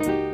You